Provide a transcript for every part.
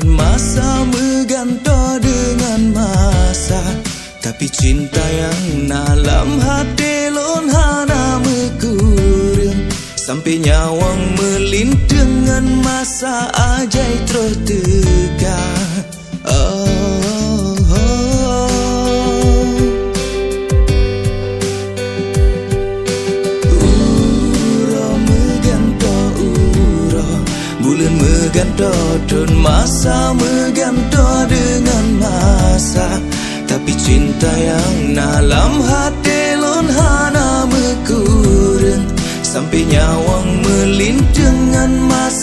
Don masa mengganto dengan masa Tapi cinta yang dalam hati lon hana mekurung Sampai nyawang melin dengan masa ajai terus tegak Don masa mengganto dengan masa. Tapi cinta yang dalam hati lon hana mekurung Sampai nyawang melin dengan masa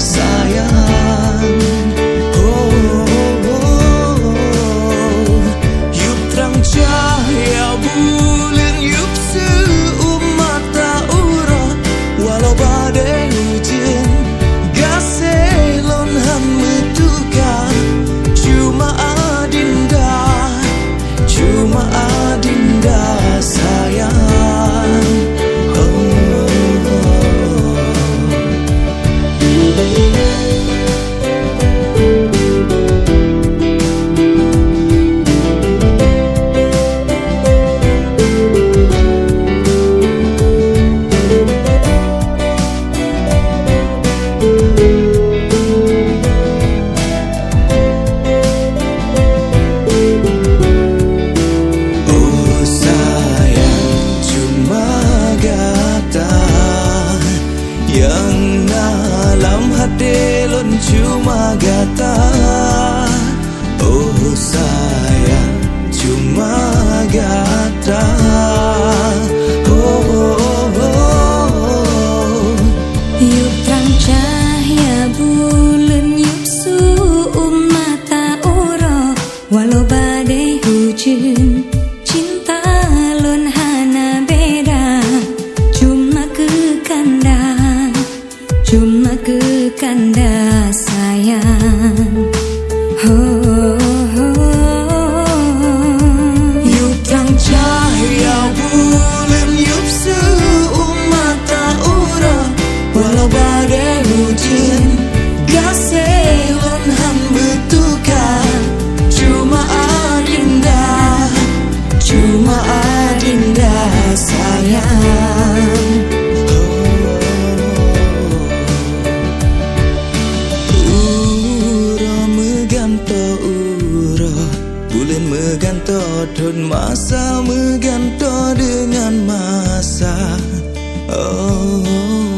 sayang. Anga lam hate lon cuma gata oh sayang à, cuma gata sayang meganto dun masa meganto dengan masa oh, oh.